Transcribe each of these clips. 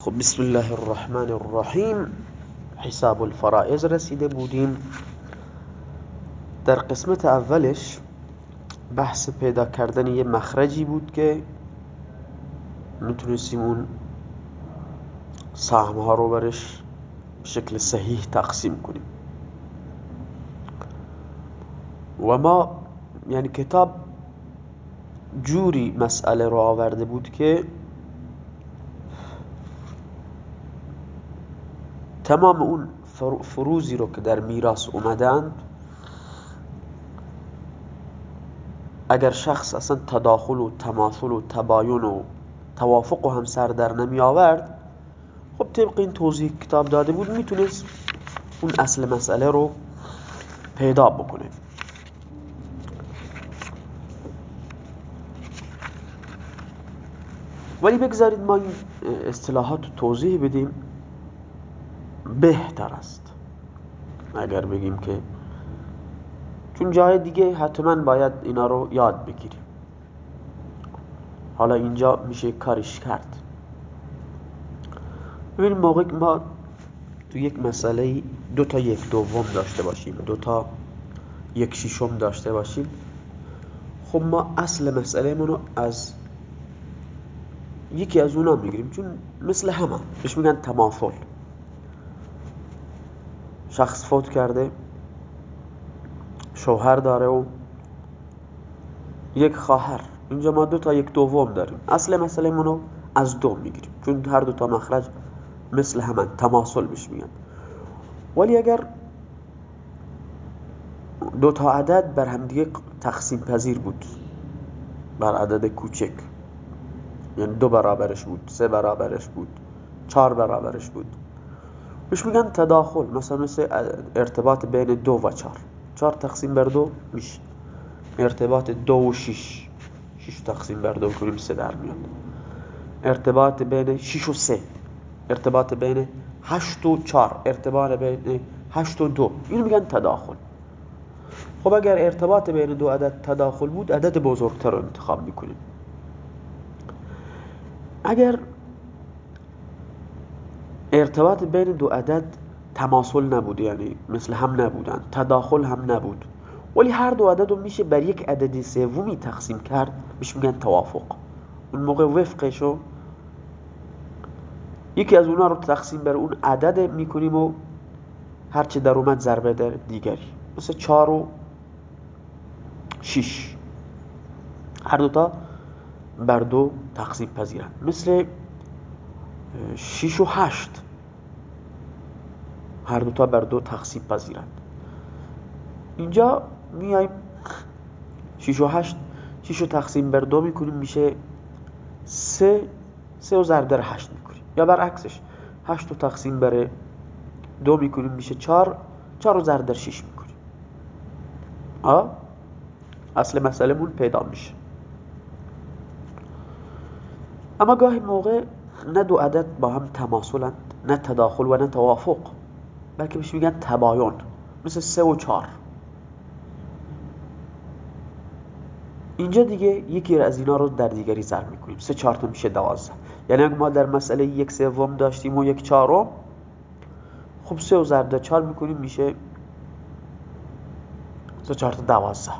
خب، بسم الله الرحمن الرحیم۔ حساب الفرائض رسیده بودیم۔ در قسمت اولش بحث پیدا کردن یه مخرجی بود که میتونستیم اون سهم ها رو برش شکل صحیح تقسیم کنیم. و ما یعنی کتاب جوری مسئله رو آورده بود که تمام اون فروزی رو که در میراث اومدند، اگر شخص اصلا تداخل و تماثل و تباین و توافق و هم سر در نمی آورد، خب طبق این توضیح کتاب داده بود، میتونست اون اصل مسئله رو پیدا بکنه. ولی بگذارید ما این اصطلاحات توضیح بدیم. بهتر است. اگر بگیم که چون جای دیگه حتما باید اینا رو یاد بگیریم. حالا اینجا میشه کارش کرد. ببینیم موقع ما تو یک مسئله دو تا یک دوم داشته باشیم، دو تا یک شیشم داشته باشیم، خب ما اصل مسئله منو از یکی از اونا میگیریم. چون مثل همه، بهش میگن تماثل شخص فوت کرده، شوهر داره و یک خواهر. اینجا ما دو تا یک دوم داریم. اصل مسئله منو از دو میگیریم. چون هر دو تا مخرج مثل همان تماثل بش میگن. ولی اگر دو تا عدد بر هم دیگه تقسیم پذیر بود، بر عدد کوچک یعنی دو برابرش بود، سه برابرش بود، چهار برابرش بود بهش میگن تداخل. مثلا مثل ارتباط بین دو و چهار. چهار تقسیم بر دو میشه. ارتباط دو و شش شش تقسیم بر دو کنیم، سه در میاد. ارتباط بین شش و سه. ارتباط بین هشت و چهار. ارتباط بین هشت و دو. اینو میگن تداخل. خب اگر ارتباط بین دو عدد تداخل بود، عدد بزرگتر رو انتخاب میکنیم. اگر ارتباط بین دو عدد تماثل نبود یعنی مثل هم نبودن، تداخل هم نبود. ولی هر دو عدد رو میشه بر یک عدد سومی تقسیم کرد، بهش میگن توافق. اون موقع وفقشو یکی از اونا رو تقسیم بر اون عدد میکنیم و هرچه در اومد ضربه در دیگری. مثل چار و شیش هر دوتا بر دو تقسیم پذیرند مثل شیش و هشت. هر دوتا بر دو تقسیم پذیرند. اینجا میایم شیش و هشت. شیش و تقسیم بر دو میکنیم، میشه سه سه و ضرب در هشت میکنیم. یا برعکسش، هشت و تقسیم بر دو میکنیم، میشه چار چار و ضرب در شیش میکنیم. آه اصل مسئله مون پیدا میشه. اما گاهی موقع نه دو عدد با هم تماثلند نه تداخل و نه توافق، بلکه بهش میگن تباین، مثل سه و چار اینجا دیگه یکی از اینا رو در دیگری ضرب میکنیم. سه، چهار تا میشه دوازده. یعنی اگه ما در مسئله یک، سوم داشتیم و یک، چهارم، خب سه و ضرب چهار میکنیم، میشه سه، چهار تا دوازده.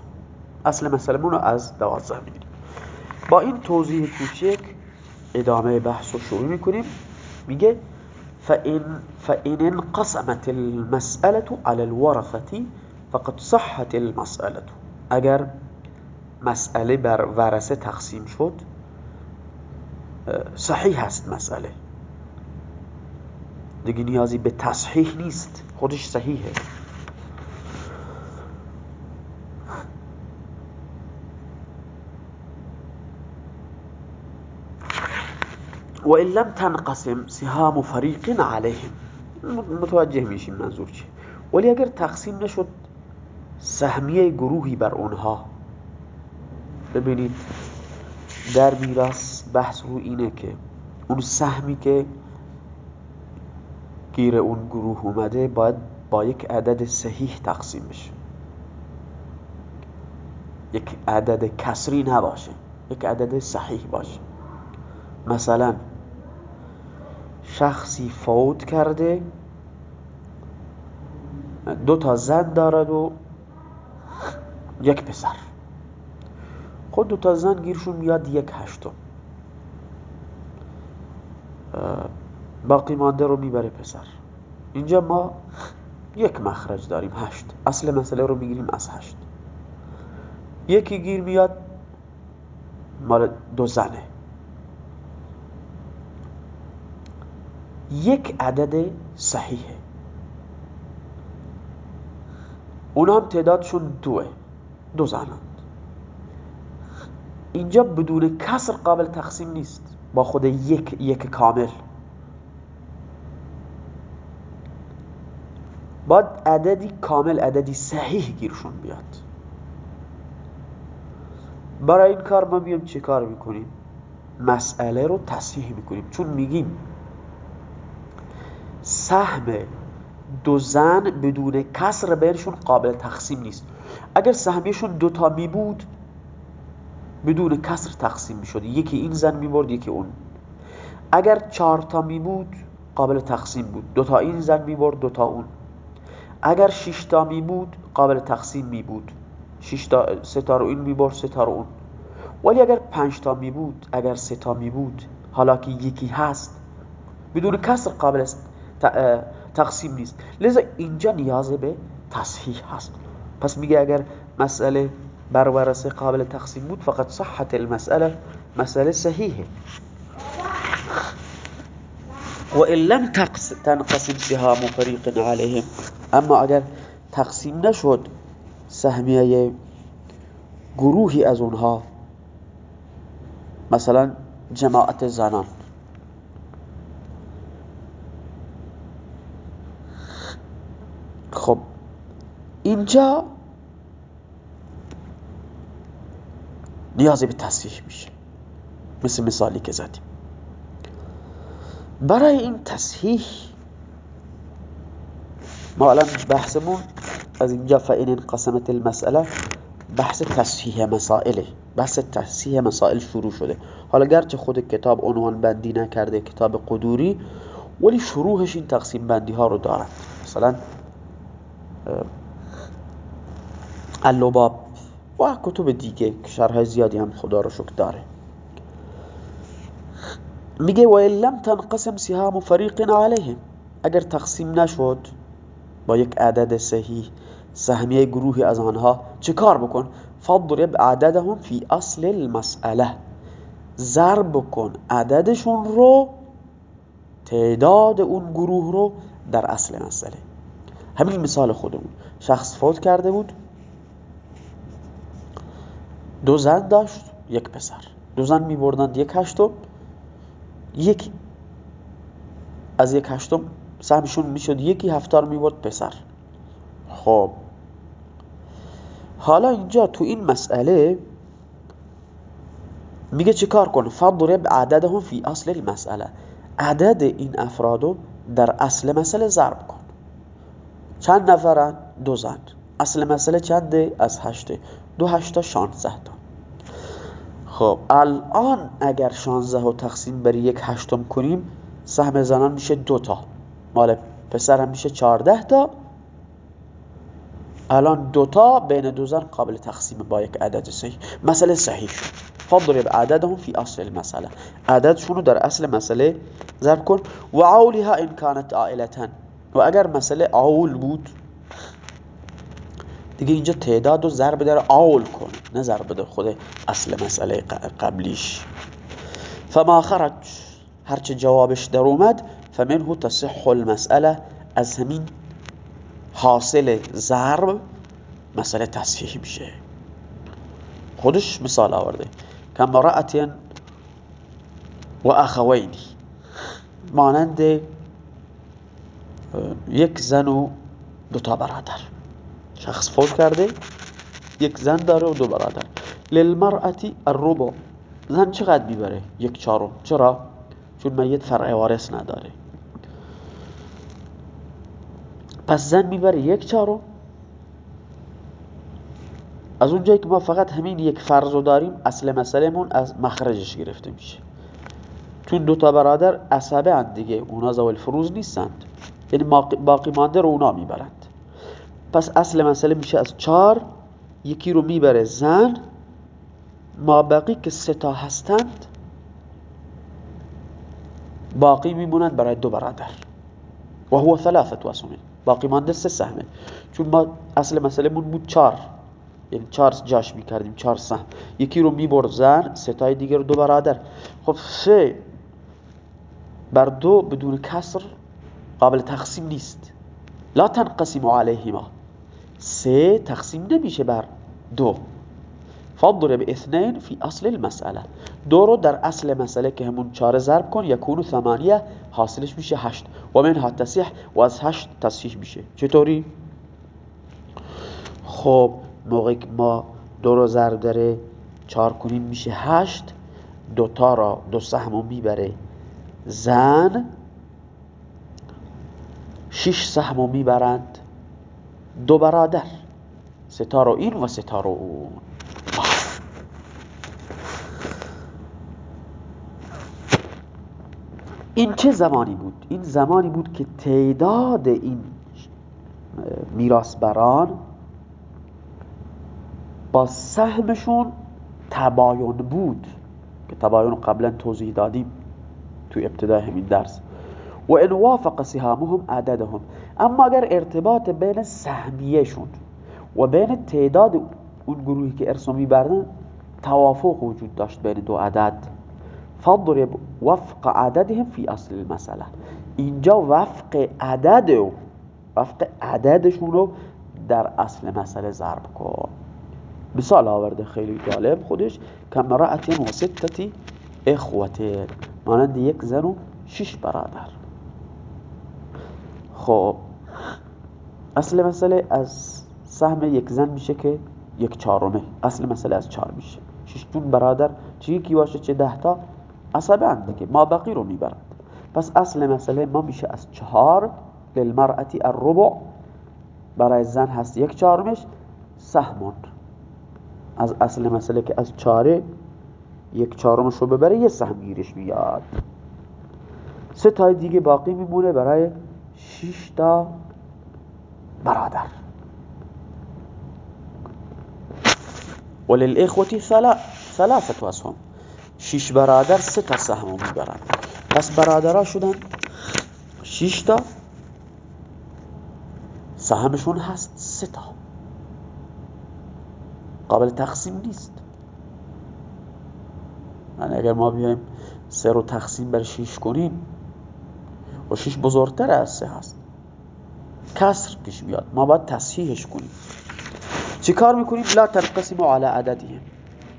اصل مسئله رو از دوازده میگیریم با این توضیح کوچک ادامه بحث رو شروع میکنیم. میگه فإن, فإن انقسمت المسألة على الورثة فقد صحت المسألة. اگر مسئله بر ورثه تقسیم شد صحیح هست مسئله. دیگه نیازی به تصحیح نیست. خودش صحیحه. و ان لم تنقسم سهام فریق علیهم متوجه میشیم، منظور چیه؟ ولی اگر تقسیم نشد، سهمیه گروهی بر اونها. ببینید، در میراث بحث رو اینه که اون سهمی که گیر اون گروه اومده، باید با یک عدد صحیح تقسیم بشه. یک عدد کسری نباشه، یک عدد صحیح باشه. مثلا شخصی فوت کرده. دو تا زن دارد و یک پسر. خود دو تا زن گیرشون میاد یک هشتم. باقی مانده رو میبره پسر. اینجا ما یک مخرج داریم، هشت. اصل مسئله رو میگیریم از هشت. یکی گیر میاد، مال دو زنه. یک عدد صحیحه اونا هم تعدادشون دوه دو زنند اینجا بدون کسر قابل تقسیم نیست، با خود یک یک کامل۔ باید عددی کامل، عددی صحیح گیرشون بیاد۔ برای این کار ما میام چه کار میکنیم؟ مسئله رو تصحیح میکنیم، چون میگیم سهم دو زن بدون کسر بینشون قابل تقسیم نیست. اگر سهمیشون دوتا می بود، بدون کسر تقسیم می شد. یکی این زن می برد یکی اون. اگر چهارتا می بود، قابل تقسیم بود. دوتا این زن می برد دوتا اون. اگر شش تا می بود، قابل تقسیم می بود. شش تا، سه تا رو این می برد سه رو اون. ولی اگر پنج تا می بود، اگر سه تا می بود، حالا که یکی هست، بدون کسر قابل تقسیم نیست. لذا اینجا نیاز به تصحیح هست. پس میگه اگر مسئله بر ورسه قابل تقسیم بود، فقط صحت المسئله مسئله صحیحه. و ان لم تنقسم سهام فریق علیهم. اما اگر تقسیم نشد سهمیه گروهی از اونها، مثلا جماعت زنان خب اینجا نیازی به تصحیح میشه. مثل مثالی که زدیم. برای این تصحیح ما الان بحثمون از اینجا فإن انقسمت المسئله بحث تصحیح مسائله. بحث تصحیح مسائل شروع شده. حالا گرچه خود کتاب عنوان بندی نکرده، کتاب قدوری، ولی شروعش این تقسیم بندی ها رو دارد. مثلا اللباب و کتب دیگه شرح زیادی هم خدا رو شکر داره. میگه و لم تنقسم سهام فریق علیهم. اگر تقسیم نشد با یک عدد صحیح، سهمیه گروهی از آنها، چه کار بکن؟ فضرب عددهم فی اصل المسئله ضرب بکن عددشون رو، تعداد اون گروه رو در اصل مسئله. همین مثال خودمون شخص فوت کرده بود. دو زن داشت، یک پسر. دو زن می بردند یک هشتم. یک از یک هشتم سهمشون میشد، یکی هفتار می برد پسر. خب. حالا اینجا تو این مسئله میگه چه کار کن فضرب عددهم فی اصل المسئله. عدد این افرادو در اصل مسئله ضرب کن. چند نفرن؟ دو زن. اصل مسئله چنده؟ از هشته. دو هشتا شانزه تا. خب، الان اگر شانزه رو تقسیم بر یک هشتم کنیم، سهم زنان میشه دو تا. مال پسر هم میشه چارده تا. الان دوتا بین دو زن قابل تقسیم با یک عدد صحیح. مسئله صحیح شد. فضرب عددهم فی اصل المسئله عددشون رو در اصل مسئله ضرب کن. و عولها ان كانت عائلتا و اگر مسئله عول بود، دیگه اینجا تعداد و ضرب در عول کن، نه ضرب در خود اصل مسئله قبلیش. فما خرج. هرچه جوابش در اومد، فمنه تصح المسئله. از همین حاصل ضرب مسئله تصحیح میشه. خودش مثال آورده. کم رأتین و اخوینی. مانند یک زن و دو تا برادر. شخص فوت کرده، یک زن داره و دو برادر. للمرأتی الربع. زن چقدر میبره؟ یک چهارم. چرا؟ چون میت فرع وارث نداره. پس زن میبره یک چهارم. از اونجایی که ما فقط همین یک فرض رو داریم، اصل مسئله از مخرجش گرفته میشه. چون دو تا برادر عصبه اند دیگه، اونا زوال فروز نیستند. یعنی باقی مانده رو اونا میبرند. پس اصل مسئله میشه از چار یکی رو میبره زن، ما باقی که سه تا هستند، باقی میمونند برای دو برادر. و هو ثلاثه اسهم باقی مانده سه سهمه. چون ما اصل مسئله بود چار یعنی چهار جاش میکردیم، چهار سهم. یکی رو میبرد زن ستای دیگر دو برادر. خب سه. بر دو بدون کسر قابل تقسیم نیست. لا تنقسم علیهما. سه تقسیم نمیشه بر دو. فضرب اثنين في اصل المسألة دو رو در اصل مسئله که همون چار ضرب کن یکونو ثمانیه، حاصلش میشه هشت. و منها تصیح و از هشت تصحیح میشه. چطوری؟ خب، موقعی که ما دو رو ضرب داره چار کنیم میشه هشت. دوتا را، دو سهم میبره زن. شش سهم میبرند. دو برادر ستا رو این و ستا رو اون. این چه زمانی بود؟ این زمانی بود که تعداد این میراثبران با سهمشون تباین بود. که تباین قبلا توضیح دادیم تو ابتدای همین درس. و ان وافق سهامهم عددهم اما اگر ارتباط بین سهمیهشون و بین تعداد اون گروهی که ارسو میبردن توافق وجود داشت بین دو عدد فضرب وفق عددهم فی اصل المسئله اینجا وفق عدد و وفق عددشون رو در اصل مسئله ضرب کن. مثال آورده، خیلی جالب. خودش کمرأت و ستتی اخوته مانند یک زن و شش برادر. خب، اصل مسئله از سهم یک زن میشه که یک چهارمه. اصل مسئله از چهار میشه. شش جون برادر چه یکی باشه چه ده تا؟ عصبه اند که ما بقی رو میبرند. پس اصل مسئله ما میشه از چهار للمرأتی الربع. برای زن هست یک چهارمش. سهمون. از اصل مسئله که از چاره یک چهارمش رو ببره، یه سهم گیرش میاد. سه تای دیگه باقی میمونه برای شش تا برادر. وللإخوة ثلاثة اسهم شش برادر، سه تا سهم میبرن پس برادرها شدن شش تا. سهمشون هست سه تا. قابل تقسیم نیست. یعنی اگر ما بیایم سه رو تقسیم بر شیش کنیم و بزرگتر از سه هست. کسر کش بیاد. ما باید تصحیحش کنیم. چی کار میکنیم؟ لا تنقسم على عددهم.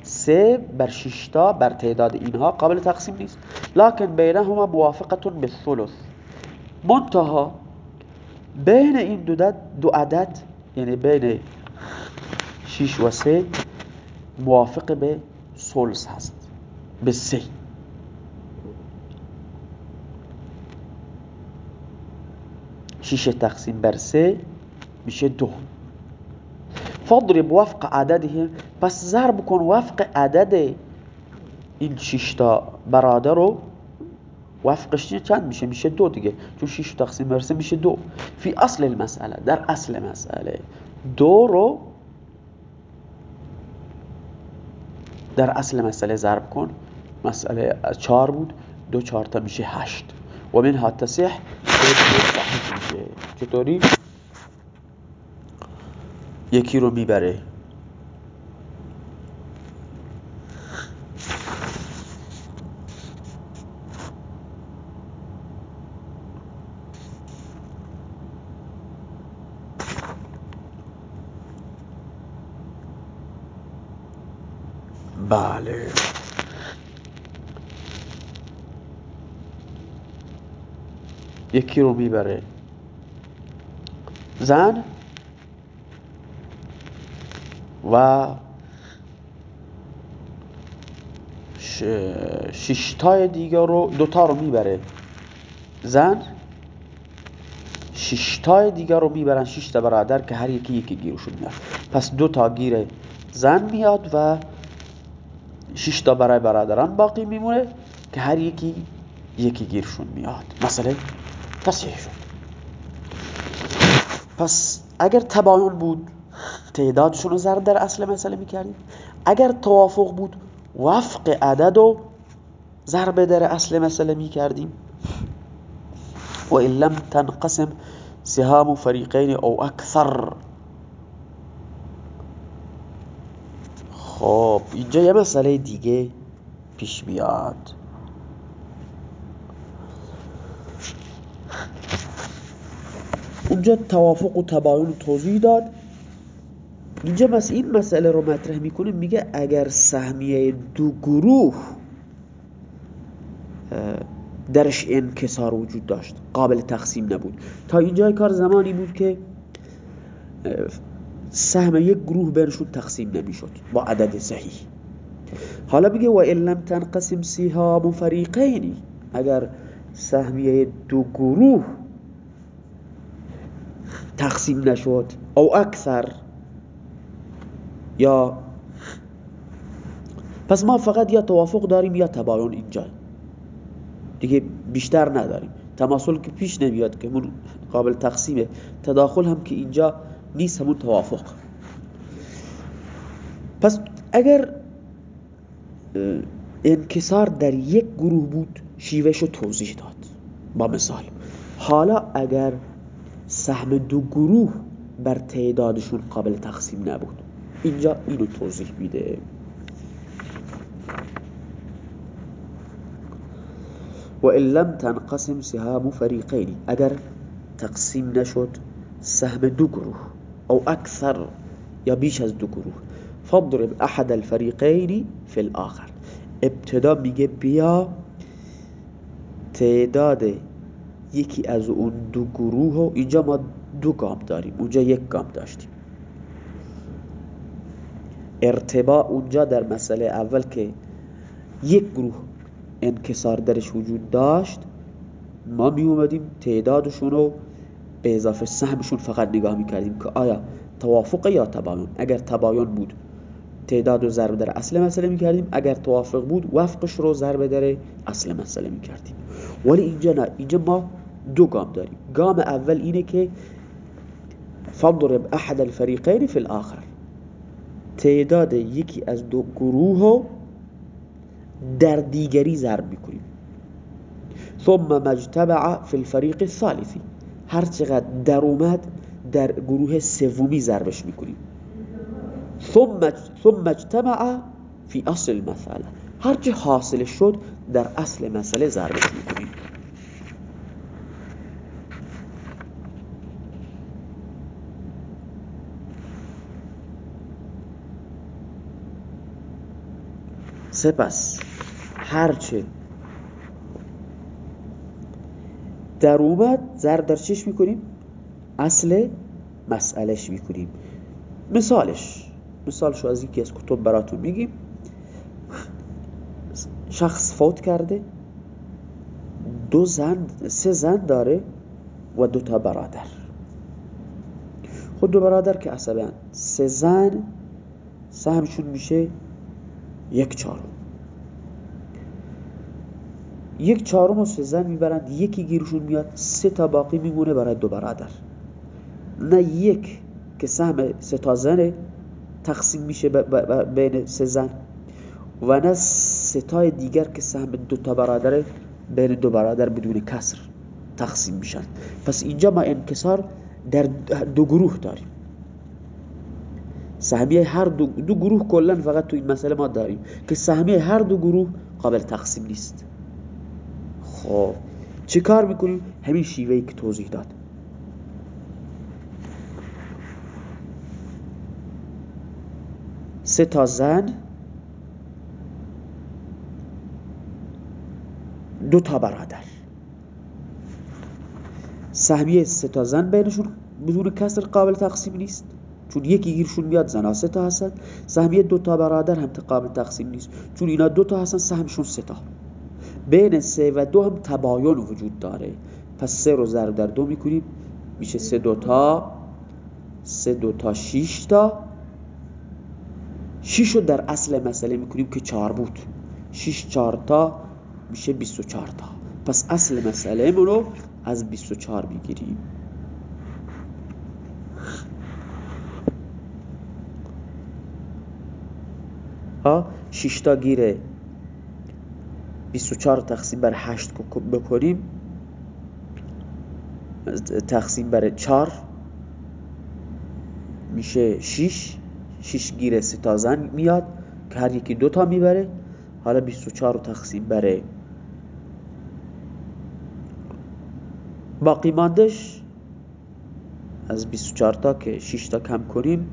سه بر شیشتا بر تعداد اینها قابل تقسیم نیست. لکن بینهما موافقه بالثلث. منتها بین این دو, دو عدد یعنی بین شیش و سه موافق به سلس هست. به سه. شیش تقسیم بر سه، میشه دو. فضرب وفق عدده. پس ضرب کن وفق عدد این شش تا برادر رو. وفقش چند میشه؟ میشه دو دیگه. چون شش تقسیم بر سه میشه دو. فی اصل المسئله. در اصل مسئله. دو رو در اصل مسئله ضرب کن. مسئله چهار بود. دو چهار تا میشه هشت. و منها تصح. میشه چطوری؟ یکی رو میبره بله یکی رو میبره. زن و ششتای دیگر رو دوتا رو میبره. زن ششتای دیگر رو میبرن ششتا برادر که هر یکی یکی گیرشون میاد پس دو تا گیر زن میاد و ششتا برای برادران باقی میمونه که هر یکی یکی گیرشون میاد. مثلا تصحیح شد. پس اگر تباین بود تعدادشون رو ضرب در اصل مسئله میکردیم اگر توافق بود، وفق عدد و ضرب در اصل مسئله میکردیم و این لم تنقسم سهام فریقین او اکثر خب، اینجا یه مسئله دیگه پیش بیاد اونجا توافق و تباین توضیح داد. اینجا بس این مسئله رو مطرح میکنه میگه اگر سهمیه دو گروه درش انکسار وجود داشت، قابل تقسیم نبود. تا اینجا کار زمانی بود که سهم یک گروه بینشون تقسیم نمیشد با عدد صحیح. حالا میگه و ان لم تنقسم سهام فریقین. اگر سهمیه دو گروه تقسیم نشد او اکثر. یا پس ما فقط یا توافق داریم یا تباین اینجا. دیگه بیشتر نداریم. تماثل که پیش نمیاد که من قابل تقسیمه تداخل هم که اینجا نیست، همون توافق. پس اگر انکسار در یک گروه بود، شیوهشو توضیح داد. با مثال، حالا اگر سهم دو گروه بر تعدادشون قابل تقسیم نبود. اینجا اینو توضیح میده. و ان لم تنقسم سهام فریقین اگر تقسیم نشد سهم دو گروه او اکثر یا بیش از دو گروه. فضرب احد الفریقین فی الاخر ابتدا میگه بیا تعداد یکی از اون دو گروه اینجا ما دو گام داریم. اونجا یک گام داشتیم. ارتباع اونجا در مسئله اول که یک گروه انکسار درش وجود داشت، ما می اومدیم تعدادشون رو به اضافه سهمشون فقط نگاه می کردیم که آیا توافق یا تباین؟ اگر تباین بود، تعداد رو ضرب در اصل مسئله می کردیم. اگر توافق بود، وفقش رو ضرب در اصل مسئله می کردیم. ولی اینجا نه. اینجا ما دو گام داریم. گام اول اینه که فضرب احد الفریقین فی الاخر. تعداد یکی از دو گروه در دیگری ضرب میکنیم. ثم مجتمع فی الفریق الثالثی هر چقدر در اومد، در گروه سومی ضربش میکنیم. ثم ثم اجتمع فی اصل المساله. هر چه حاصل شد، در اصل مسئله ضربش میکنیم. سپس هرچه در اومد ضرب در چش میکنیم؟ اصل مسئلهش میکنیم. مثالش، مثالشو از یکی از کتب براتون میگیم. شخص فوت کرده، دو زن سه زن داره و دو تا برادر. خود دو برادر که عصبه سه زن سهمشون میشه یک چهارم. یک چهارم و سه زن میبرند یکی گیرشون میاد سه تا باقی میمونه برای دو برادر. نه یک که سهم سه تا زنه تقسیم میشه بین سه زن و نه سه تای دیگر که سهم دو تا برادر بین دو برادر بدون کسر تقسیم میشن. پس اینجا ما انکسار در دو گروه داریم. سهمیه هر دو, دو گروه کلا فقط تو این مسئله ما داریم که سهمیه هر دو گروه قابل تقسیم نیست. خب چه کار میکنیم همین شیوهی که توضیح داد. سه تا زن، دو تا برادر. سهمیه سه تا زن بینشون بدون کسر قابل تقسیم نیست. چون یکی گیرشون میاد زنا سه تا هستن. سهمیه دو تا برادر هم قابل تقسیم نیست. چون اینا دو تا هستن سهمشون سه تا. بین سه و دو هم تباین وجود داره. پس سه رو ضرب در دو میکنیم. میشه سه دو تا، سه دو تا شیش تا. شیش رو در اصل مسئله میکنیم که چهار بود. شیش چهار تا میشه بیست و چهار تا. پس اصل مسئله رو از 24 میگیریم. ها 6 تا گیره. 24 تقسیم بر 8 بکنیم. تقسیم بر 4 میشه 6 6 گیره 3 زن میاد که هر یکی دو تا میبره. حالا 24 تقسیم بر باقی ماندش از 24 تا که 6 تا کم کنیم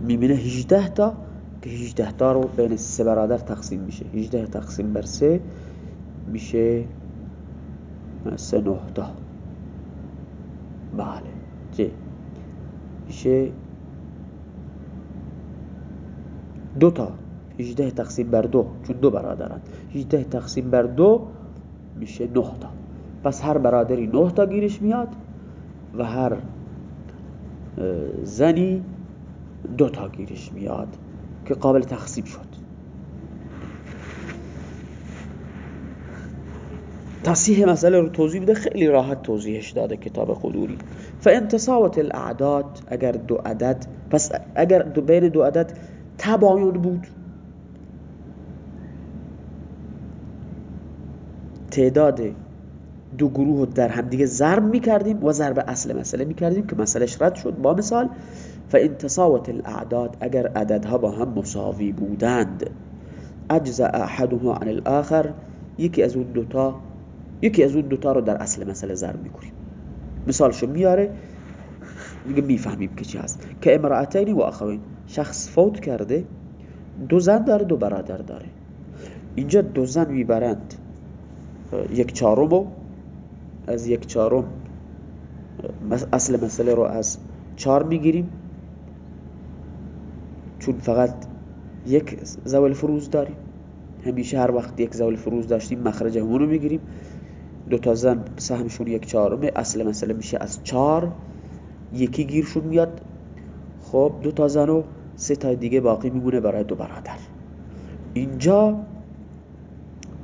میبینه 18 تا. که 18 تا رو بین سه برادر تقسیم میشه. 18 تقسیم بر 3 میشه 3 9 تا. بله. چه میشه دو تا. 18 تقسیم بر دو، چون دو برادرن. 18 تقسیم بر دو میشه 9 تا. پس هر برادری 9 تا گیرش میاد و هر زنی دو تا گیرش میاد. که قابل تقسیم شد۔ تصیح مسئله رو توضیح بده، خیلی راحت توضیحش داده کتاب قدوری۔ فانتصاوت الاعداد اگر دو عدد، پس اگر دو بین دو عدد تباین بود، تعداد دو گروه در هم دیگه ضرب میکردیم و ضرب اصل مسئله میکردیم که مسئلهش رد شد. با مثال فانتصاوت الاعداد اگر عددها با هم مساوی بودند اجزا احدهما عن الاخر یکی از اون دوتا، یکی از اون دوتا رو در اصل مسئله ضرب میکنیم. مثالشو میاره، میگه میفهمیم که چی هست. که امرأتین و اخوین، شخص فوت کرده، دو زن داره، دو برادر داره. اینجا دو زن میبرند. یک چهارم از یک چهارم، اصل مسئله رو از چهار میگیریم. چون فقط یک زول فروز داریم. همیشه هر وقت یک زول فروز داشتیم مخرج همون رو میگیریم. دو تا زن سهمشون یک چهارمه، اصل مسئله میشه از چهار، یکی گیرشون میاد. خب دو تا زن و سه تا دیگه باقی میمونه برای دو برادر. اینجا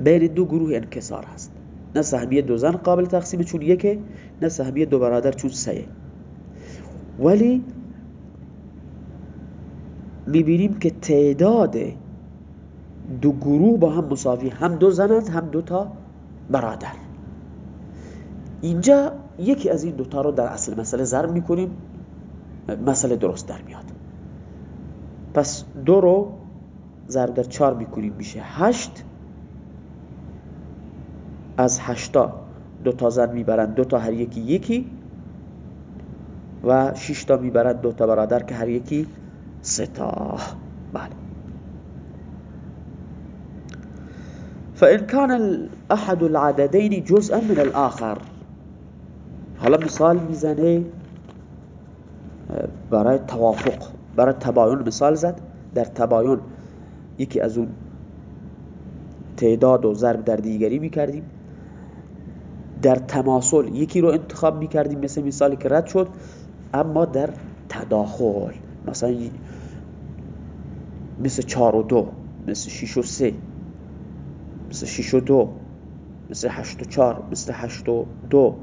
بین دو گروه انکسار هست. نه سهمیه دو زن قابل تقسیم چون یکه، نه سهمیه دو برادر چون سه. ولی میبینیم که تعداد دو گروه با هم مساوی، هم دو زنند، هم دو تا برادر. اینجا یکی از این دوتا رو در اصل مسئله ضرب میکنیم، مسئله درست در میاد. پس دو رو ضرب در چار میکنیم، میشه هشت. از هشتا دو تا زن میبرند، دو تا هر یکی یکی و شش تا میبرند، دو تا برادر که هر یکی سه تا بله فإن كان أحد العددين جزءا من الآخر. حالا مثال میزنه، برای توافق، برای تباین مثال زد. در تباین یکی از اون تعداد و ضرب در دیگری میکردیم. در تماسل یکی رو انتخاب میکردیم، مثل مثالی که رد شد، اما در تداخل. مثلا مثل چار و دو، مثل شیش و سه، مثل شیش و دو، مثل هشت و چار مثل هشت و دو.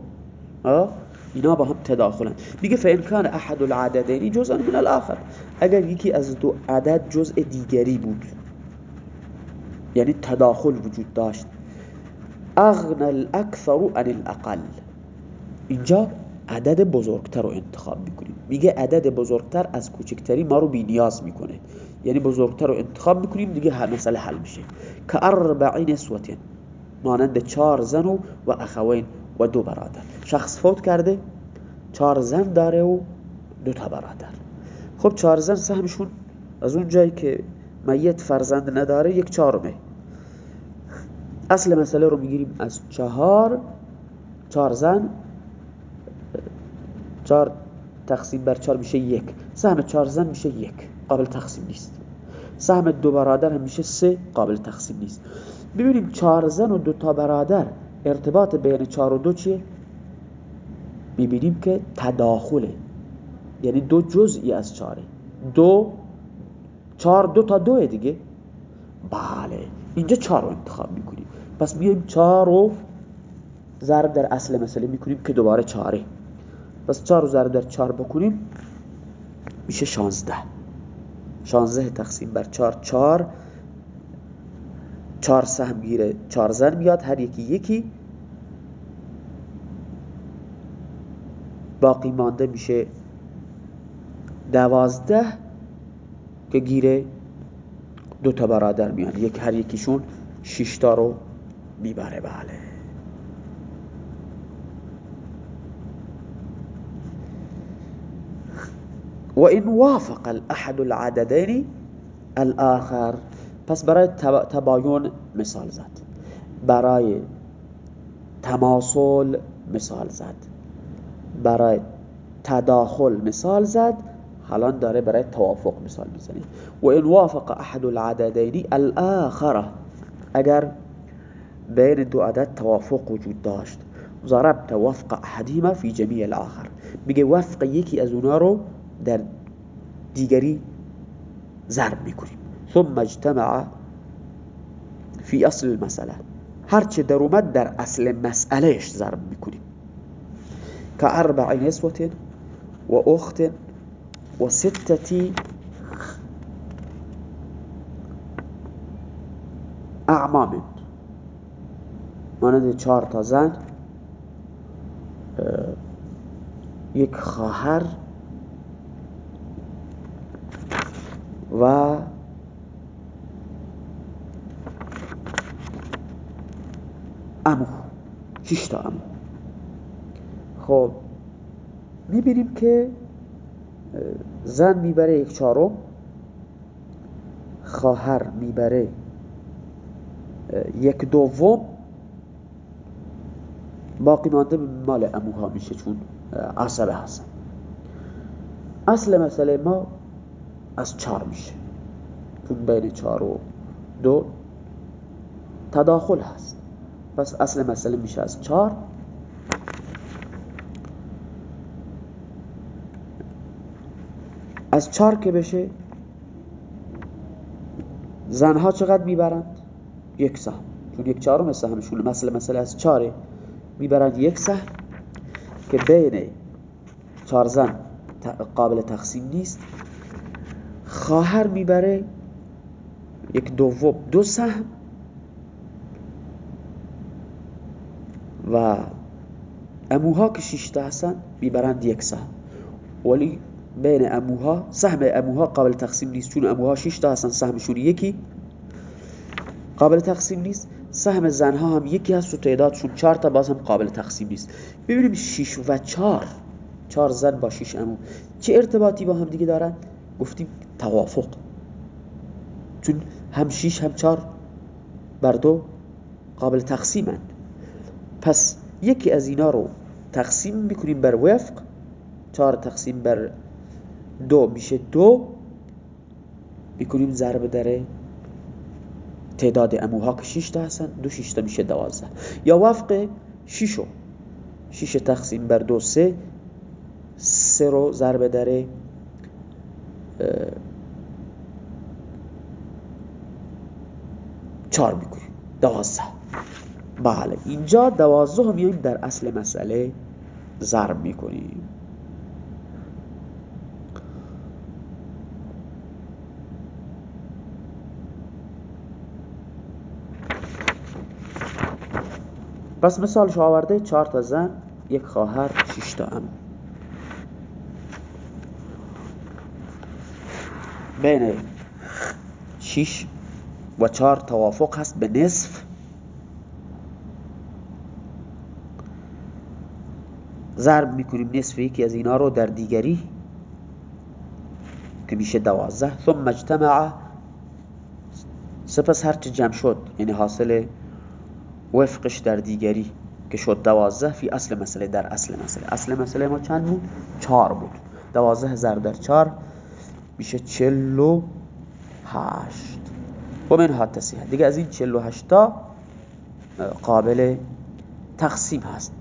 اینا با هم تداخلن. میگه فإن کان احد العددین جزءا من الاخر اگر یکی از دو عدد جزء دیگری بود یعنی تداخل وجود داشت. اغنى الاکثر عن الاقل. اینجا عدد بزرگتر رو انتخاب میکنیم. میگه عدد بزرگتر از کوچکتری ما رو بی نیاز میکنه. یعنی بزرگتر رو انتخاب میکنیم دیگه هر مسئله حل میشه. که اربعین اسوتین مانند چهار زن و, و اخوین و دو برادر. شخص فوت کرده چهار زن داره و دو تا برادر. خب چهار زن سهمشون از اون جایی که میت فرزند نداره یک چهارمه. اصل مسئله رو میگیریم از چهار. چهار زن چهار تقسیم بر چهار میشه یک. سهم چهار زن میشه یک. قابل تقسیم نیست. سهم دو برادر هم میشه سه قابل تقسیم نیست. ببینیم چهار زن و دو تا برادر ارتباط بین چهار و دو چیه؟ ببینیم که تداخله. یعنی دو جزئی از چهاره. دو، چهار دو تا دوه دیگه. بله، اینجا چهار رو انتخاب میکنیم. پس میایم چهار رو ضرب در اصل مسئله میکنیم که دوباره چهاره. پس چهار رو ضرب در چهار بکنیم، میشه شانزده. شانزده تقسیم بر چهار چهار چهار سهم گیره، چهار زن میاد. هر یکی یکی باقی مانده میشه دوازده که گیره دو تا برادر میان یک، هر یکیشون شش رو میبره. بله. و این وافق الاحد العددین الاخر پس برای تباین مثال زد. برای تماصل مثال زد. برای تداخل مثال زد. حالا داره برای توافق مثال میزنه. و این وافق احد العددین الاخره اگر بین دو عدد توافق وجود داشت. ضربت وفق احدهما في جميع الاخر میگه وفق یکی از اونا رو در دیگری ضرب میکنیم. ثم اجتمع في اصل المسألة هرچه در اومد در اصل مسئلهش ضرب میکنیم. که اربع نسوة و اخت و ستتی اعمام. مانند چهار تا زن یک خواهر و امو. شش تا امو. خب، میبینیم که زن میبره یک چهارم. خواهر میبره یک دوم. باقی مانده مال اموها میشه چون عصبه هستن اصل مسئله ما از چهار میشه. چون بین چهار و دو تداخل هست. پس اصل مسئله میشه از چهار. از چهار که بشه، زنها چقدر میبرند؟ یک سهم. چون یک چهارم سهمشون مثل مسئله از چاره میبرند یک سهم که بین چهار زن قابل تقسیم نیست. خواهر میبره؟ یک دوم، دو سهم. و اموها که شیشتا هستن، میبرند یک سهم. ولی بین اموها، سهم اموها قابل تقسیم نیست، چون اموها شیشتا هستن، سهمشون یکی. قابل تقسیم نیست، سهم زنها هم یکی هست و تعدادشون چهار تا، باز هم قابل تقسیم نیست. ببینیم شیش و چهار. چهار زن با شیش امو. چه ارتباطی با هم دیگه دارن؟ گفتیم توافق. چون هم شیش، هم چهار بر دو قابل تقسیمند. پس یکی از اینا رو تقسیم میکنیم بر وفق، چهار تقسیم بر دو میشه دو. میکنیم ضرب داره تعداد اموها که 6 تا هستن دو 6 تا میشه 12 یا وفق 6 6 تقسیم بر دو 3 3 رو ضرب در چهار میکنیم دوازده. بله، اینجا دوازده هم میایم در اصل مسئله ضرب میکنیم. پس مثالش آورده، چهار تا زن، یک خواهر، شش تا ام بین شش و چهار توافق هست به نصف. ضرب میکنیم نصف یکی از اینا رو در دیگری که میشه دوازده. ثم اجتمع. سپس هرچه جمع شد یعنی حاصل وفقش در دیگری که شد دوازده، فی اصل مسئله در اصل مسئله. اصل مسئله ما چند بود؟ چار بود. دوازده هزار در چار میشه چلو هشت. و من ها تسیح دیگه از این چلو هشتا قابل تقسیم هست.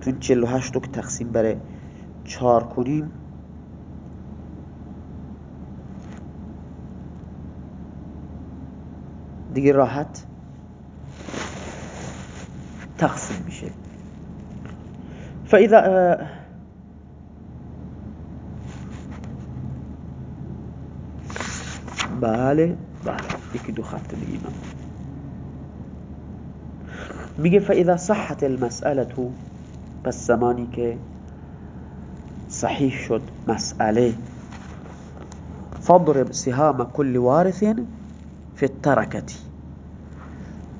تو چلو هشتو که تقسیم بره چار کنیم. دیگه راحت تقسیم میشه. فاذا بله بله. یکی دو خط دیگه میگه فاذا صحت المسأله پس زمانی که صحیح شد مسئله. فضرب سهام كل وارث في التركة.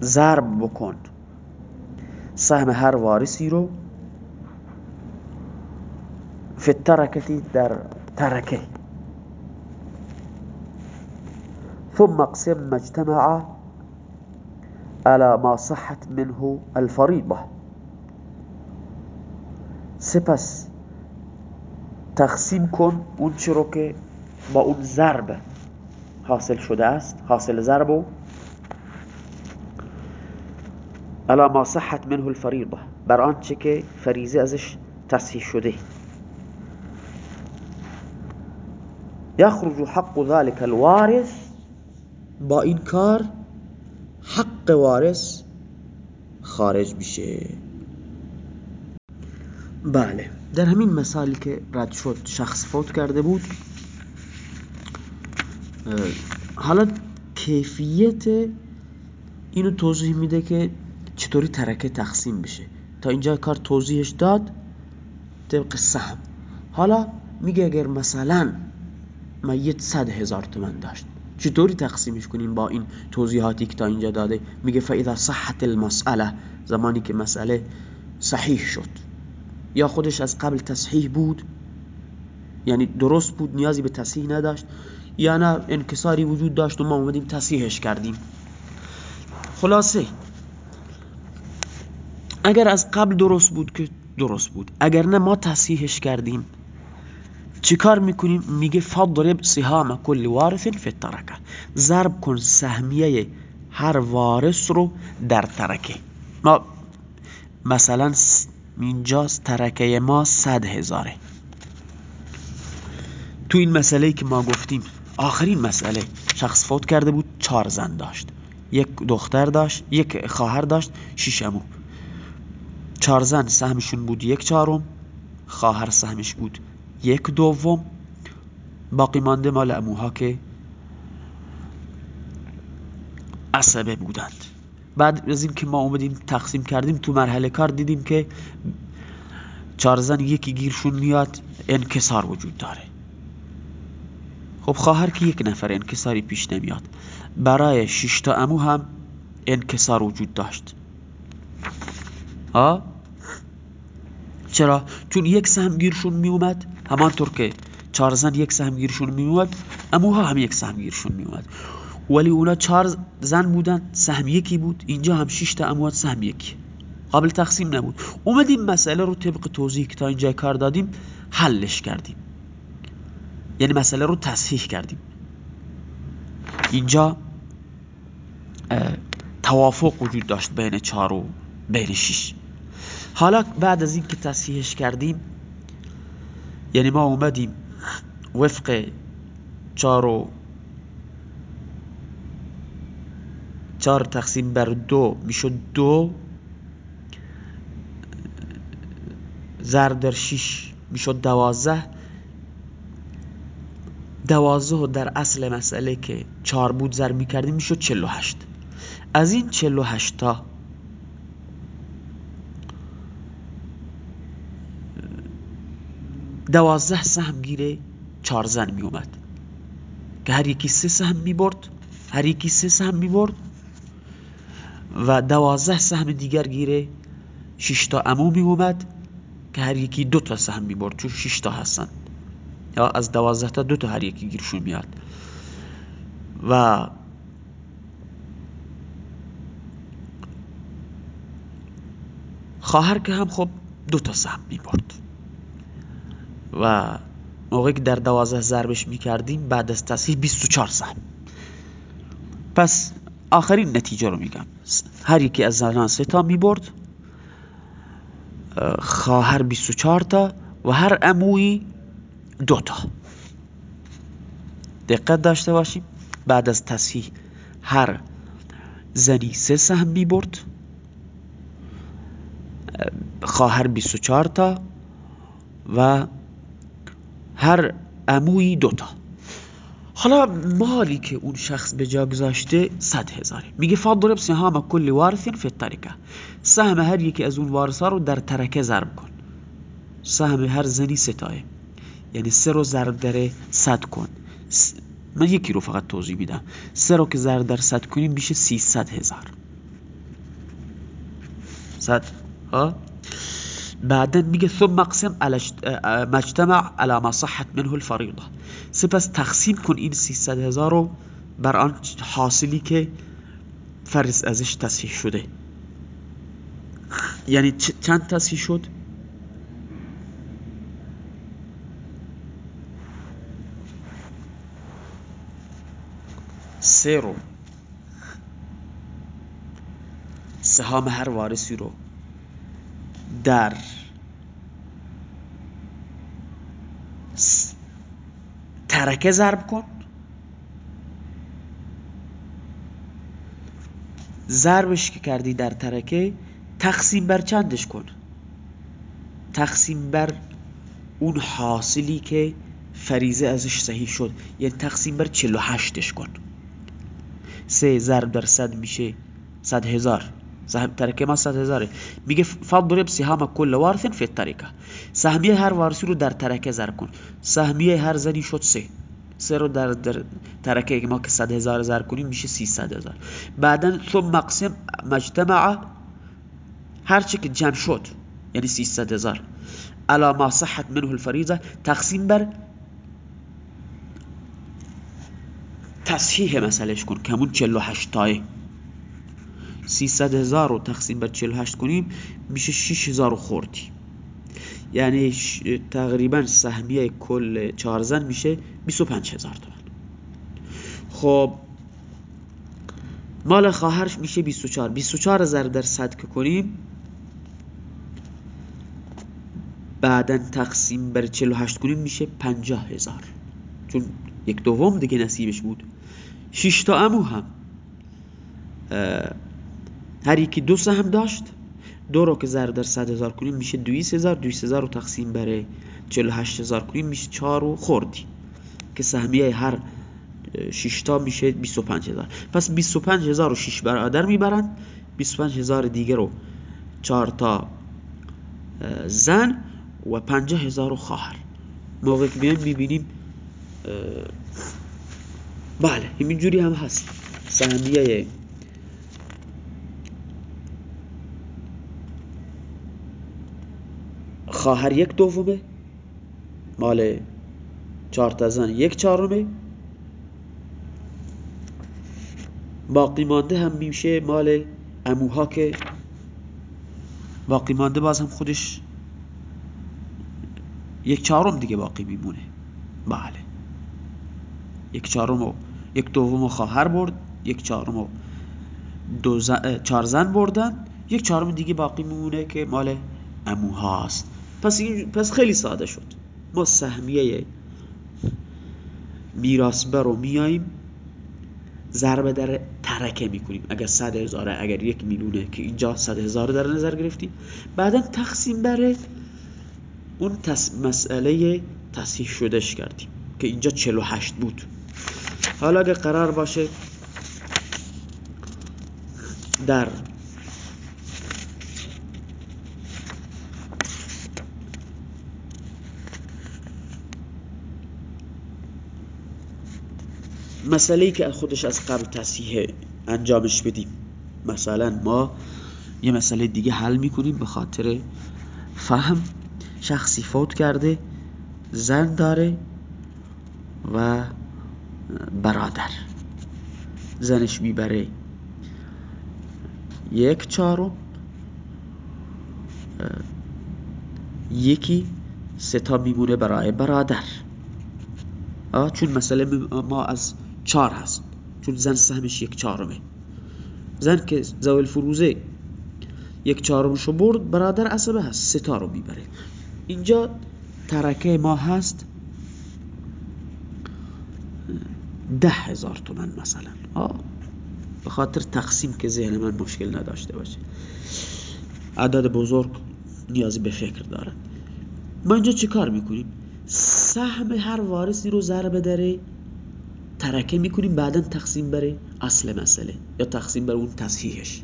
ضرب بکن سهم هر وارثی رو في التركة در تركه ثم اقسم ما اجتمع على ما صحت منه الفريضة. سپس، تقسیم کن اون چی رو که با اون ضرب حاصل شده است، حاصل ضرب على ما صحت منه الفريضة. بر آنچه که فریزه ازش تصحیح شده. يخرج حق ذلك الوارث با این کار حق وارث خارج میشه. بله. در همین مثالی که رد شد، شخص فوت کرده بود، حالا کیفیت اینو توضیح میده که چطوری ترکه تقسیم بشه. تا اینجا کار توضیحش داد، طبق سهم. حالا میگه اگر مثلا میت صد هزار تومن داشت چطوری تقسیمش کنیم با این توضیحاتی که تا اینجا داده؟ میگه فاذا صحت المسئله زمانی که مسئله صحیح شد. یا خودش از قبل تصحیح بود یعنی درست بود، نیازی به تصحیح نداشت، یا نه انکساری وجود داشت و ما اومدیم تصحیحش کردیم. خلاصه، اگر از قبل درست بود که درست بود، اگر نه ما تصحیحش کردیم. چیکار میکنیم میگه فضرب سهام کل وارث فی الترکه. ضرب کن سهمیه هر وارث رو در ترکه. ما مثلا اینجاست ترکه ما صد هزاره. تو این مسئله که ما گفتیم، آخرین مسئله، شخص فوت کرده بود، چهار زن داشت. یک دختر داشت، یک خواهر داشت شش امو چهار زن سهمشون بود یک چهارم، خواهر سهمش بود یک دوم. باقی مانده مال اموها که عصبه بودند. بعد از این که ما اومدیم تقسیم کردیم، تو مرحله کار دیدیم که چهار زن یکی گیرشون میاد، انکسار وجود داره. خب خواهر که یک نفر انکساری پیش نمیاد. برای ششتا امو هم انکسار وجود داشت. ها؟ چرا؟ چون یک سهم گیرشون می اومد همانطور که چهار زن یک سهم گیرشون می اومد اموها هم یک سهم گیرشون می اومد ولی اونا چهار زن بودن، سهم یکی بود، اینجا هم شش تا اموات سهم یکی. قابل تقسیم نبود. اومدیم مسئله رو طبق توضیح که تا اینجا کار دادیم، حلش کردیم. یعنی مسئله رو تصحیح کردیم. اینجا توافق وجود داشت بین چهار و بین شش. حالا بعد از این که تصحیحش کردیم یعنی ما اومدیم وفق چهار و چهار تقسیم بر دو میشد دو. ضرب در شیش میشد دوازده. دوازده در اصل مسئله که چهار بود ضرب میکردیم میشد چلو هشت. از این چلو هشتا دوازده سهم گیره، چهار زن می اومد. که هر یکی سه سهم می برد، هر یکی سه سهم می برد و دوازده سهم دیگر گیره، شش تا امو می اومد که هر یکی دو تا سهم می برد، چون شش تا هستن. یا از دوازده تا دو تا هر یکی گیرشون میاد. و خواهر که هم خب دو تا سهم می برد. و موقعی که در دوازده ضربش میکردیم، بعد از تصحیح 24 سهم پس آخرین نتیجه رو میگم. هر یکی از زنان سه تا میبرد، خواهر 24 تا و هر اموی دو تا. دقت داشته باشیم. بعد از تصحیح هر زنی سه سهم می برد خواهر 24 تا و هر اموی دوتا. حالا مالی که اون شخص به جا گذاشته صد هزاره. میگه فضرب سهام کل وارث فی الترکه. سهم هر یکی از اون وارثا رو در ترکه ضرب کن. سهم هر زنی ستایه. یعنی سه رو ضرب در صد کن. من یکی رو فقط توضیح میدم. سه رو که ضرب در صد کنیم میشه سیصد هزار. صد؟ ها؟ بعدا میگه ثم اقسم مجتمع على ما صحت منه الفریضه سپس تقسیم کن این 300 هزار رو بر آن حاصلی که فرض ازش تصحیح شده. یعنی چند تصحیح شد؟ سه رو. سهام هر وارثی رو. در. ترکه ضرب کن. ضربش که کردی در ترکه، تقسیم بر چندش کن؟ تقسیم بر اون حاصلی که فریزه ازش صحیح شد. یعنی تقسیم بر 48ش کن. سه ضرب در صد میشه صد هزار. سهم ترکه ما هزاره میگه فضرب سهام کل وارث فی الترکه سهمیه هر وارثی رو در ترکه ضرب کن. سهمیه هر زنی شد سه. سه رو در, در ترکه که ما که صد هزار ضرب کنیم میشه سیصد هزار. بعدا ثم مقسم مجتمع هرچی که جمع شد یعنی سیصد هزار. الا ما صحت منه الفریضه. تقسیم بر تصحیح مسئلهش کن. کمون 48 تایه. 300 هزار رو تقسیم بر 48 کنیم، میشه 6 هزار خوردی. یعنی تقریباً سهمیه کل چهار زن میشه 25 هزار تومن خب، مال خواهرش میشه 24 24 هزار در صد که کنیم، بعدا تقسیم بر 48 کنیم، میشه 50 هزار. چون یک دوم دیگه نصیبش بود. 6 تا امو هم هر یکی دو سهم داشت. دو رو که ضرب در صد هزار کنیم میشه دویست هزار دویست هزار رو تقسیم بر چلو هشت هزار کنیم میشه چهار و خوردی. که سهمیه هر شیشتا میشه بیست و پنج هزار. پس بیست و پنج هزار رو شیش برادر میبرند بیست و پنج هزار دیگه رو چهار تا زن و پنجه هزار رو خواهر. موقع که بیایم میبینیم بله همین جوری هم هست. سهمیه خواهر یک دومه مال چهار تا زن یک چهارمه. باقی مانده هم میشه مال اموها که باقی مانده باز هم خودش یک چهارم دیگه باقی میمونه. بله. یک چهارم و یک دوم و خواهر برد یک چهارم و دو زن، چهار زن بردن یک چهارم دیگه باقی میمونه که مال اموهاست. پس, این پس خیلی ساده شد. ما سهمیه میراسبه رو میاییم. ضربه در ترکه میکنیم. اگر صد هزاره اگر یک میلیونه که اینجا صد هزار در نظر گرفتیم. بعدا تقسیم بره اون تس مسئله تصحیح شدهش کردیم که اینجا 48 بود. حالا اگر قرار باشه در مسئله که خودش از قبل تصحیح انجامش بدیم مثلا ما یه مسئله دیگه حل میکنیم به خاطر فهم. شخصی فوت کرده، زن داره و برادر. زنش میبره یک چهارم. یکی ستا میمونه برای برادر. چون مسئله ما از چار هست. چون زن سهمش یک چهارمه. زن که زوال فروزه یک چهارمشو برد، برادر عصبه هست. ستا رو میبره. اینجا ترکه ما هست. ده هزار تومن مثلا. آه. به خاطر تقسیم که ذهن من مشکل نداشته باشه. عدد بزرگ نیازی به فکر داره ما اینجا چی کار میکنیم؟ سهم هر وارثی رو ضرب داره. ترکه میکنیم بعدا تقسیم بره اصل مسئله یا تقسیم بر اون تصحیحش.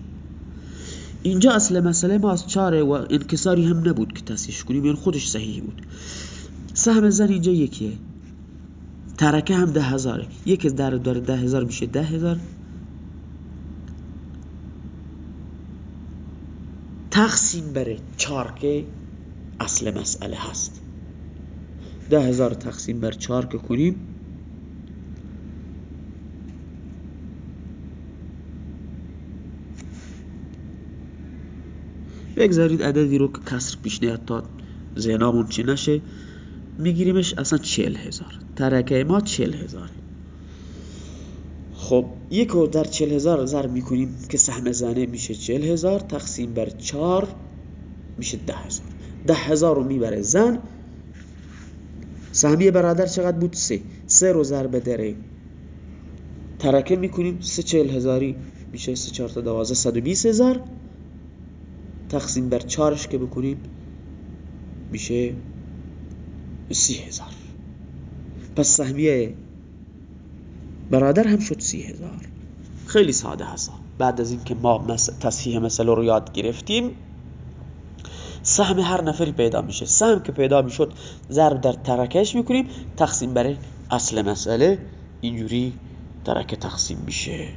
اینجا اصل مسئله ما از چاره و انکساری هم نبود که تصحیح کنیم یعنی خودش صحیح بود. سهم زن اینجا یکیه. ترکه هم ده هزاره. یک در داره ده هزار میشه ده هزار. تقسیم بره چار که اصل مسئله هست. ده هزار تقسیم بر چار که کنیم. بگذارید عددی رو که کسر پیش نیاد تا زینامون چی نشه، میگیریمش اصلا چل هزار. ترکه ما چل هزار خب، یک رو در چل هزار ضرب میکنیم که سهم زنه میشه چل هزار، تقسیم بر چار میشه ده هزار. ده هزار رو میبره زن. سهمیه برادر چقدر بود؟ سه. سه رو ضرب داره ترکه میکنیم سه چل هزاری میشه، سه چهار تا دوازه صد و بیس هزار. تقسیم بر چارش که بکنیم، میشه سی هزار. پس سهمیه برادر هم شد سی هزار. خیلی ساده هست بعد از اینکه ما تصحیح مسئله رو یاد گرفتیم، سهم هر نفری پیدا میشه. سهم که پیدا میشد، ضرب در ترکش میکنیم، تقسیم بر اصل مسئله اینجوری ترکه تقسیم میشه.